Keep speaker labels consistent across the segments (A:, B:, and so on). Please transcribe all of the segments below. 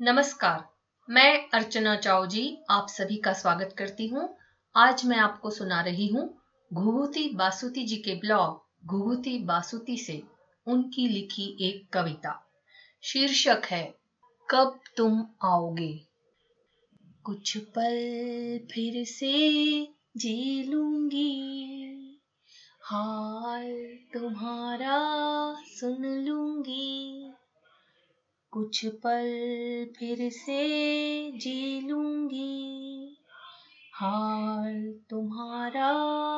A: नमस्कार, मैं अर्चना चाओ जी आप सभी का स्वागत करती हूँ। आज मैं आपको सुना रही हूँ घुघुती बासुती जी के ब्लॉग घुघुती बासुती से उनकी लिखी एक कविता। शीर्षक है, कब तुम आओगे? कुछ पल फिर से जी लूँगी। हाल तुम्हारा सुन लूँगी। कुछ पल फिर से जी लूँगी। हाल तुम्हारा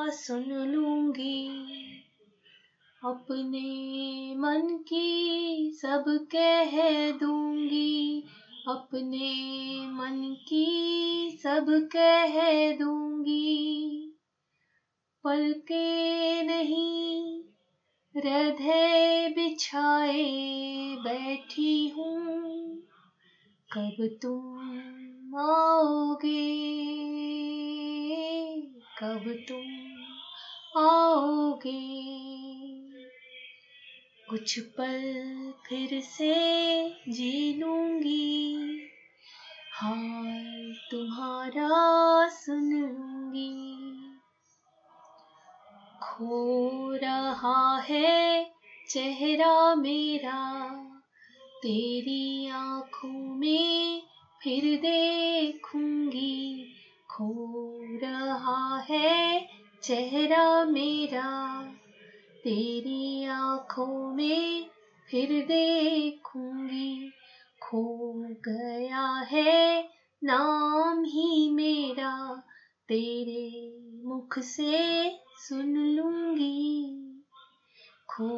A: सुन लूँगी। अपने मन की सब कह दूँगी। अपने मन की सब कह दूँगी। पल के नहीं हृदय बिछाए बैठी हूँ। कब तुम आओगे? कब तुम आओगे? कुछ पल फिर से जी लूँगी। हाल तुम्हारा सुन लूँगी खो रहा है चेहरा मेरा। तेरी आँखों में फिर देखूँगी। खो रहा है चेहरा मेरा। तेरी आँखों में फिर देखूँगी। खो गया है नाम ही मेरा। तेरे मुख से सुन लूँगी। खो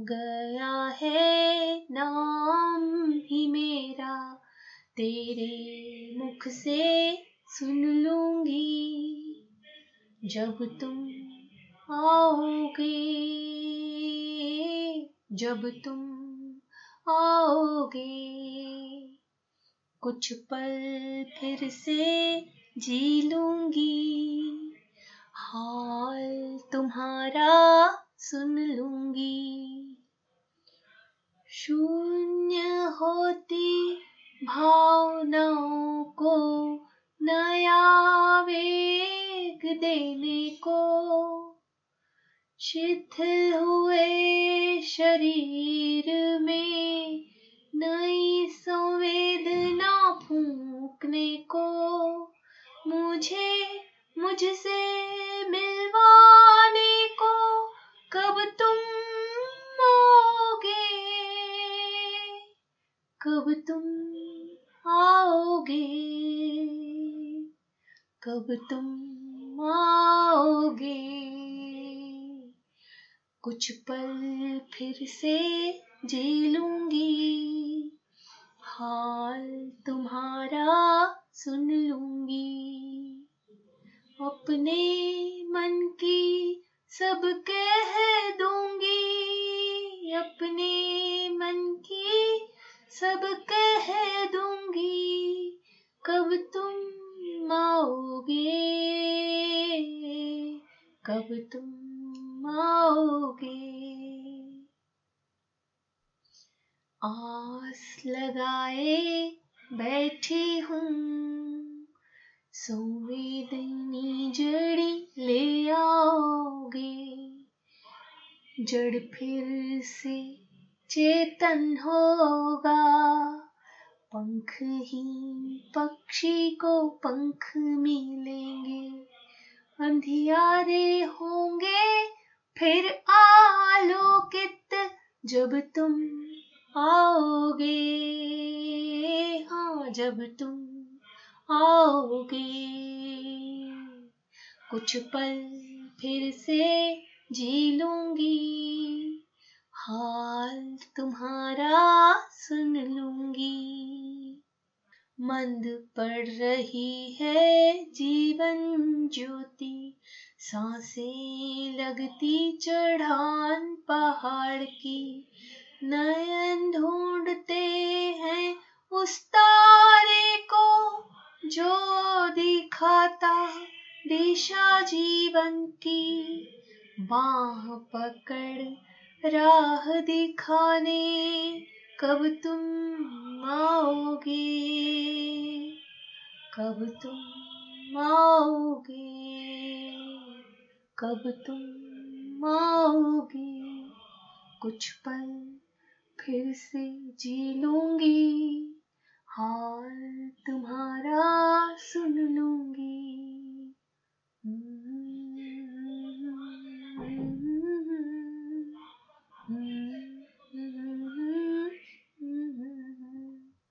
A: गया है नाम ही मेरा, तेरे मुख से सुन लूँगी। जब तुम आओगे, जब तुम आओगे, कुछ पल फिर से जी लूँगी। हाल तुम्हारा सुन लूँगी। शून्य होती भावनाओं को नया वेग देने को। शिथिल हुए शरीर में नई संवेदना फूकने को। मुझे मुझसे कब तुम आओगे? कब तुम आओगे? कुछ पल फिर से जी लूँगी हाल तुम्हारा सुन लूँगी। अपने मन की सब कह दूँगी। अपने सब कह दूँगी, कब तुम आओगे? कब तुम आओगे? आस लगाए बैठी हूँ संवेदनी जड़ी ले आओगे। जड़ फिर से चेतन होगा। पंख ही पक्षी को पंख मिलेंगे। अंधियारे होंगे फिर आलोकित जब तुम आओगे। हाँ जब तुम आओगे। कुछ पल फिर से जी लूँगी। हाल तुम्हारा सुन लूँगी। मंद पड़ रही है जीवन ज्योति। साँसें लगती चढ़ान पहाड़ की। नयन ढूंढते हैं उस तारे को जो दिखाता दिशा जीवन की। बाह पकड़ राह दिखाने कब तुम आओगे? कब तुम आओगे? कब तुम आओगे? कुछ पल फिर से जी लूँगी, हाल तुम्हारा सुन लूँगी।